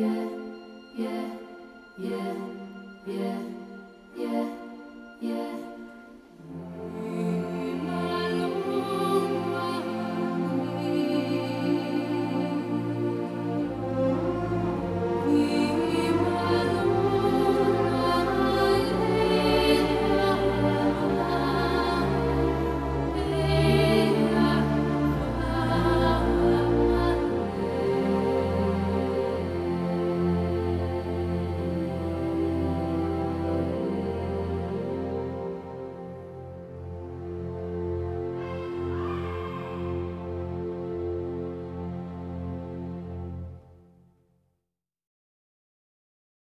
ye ye ye ye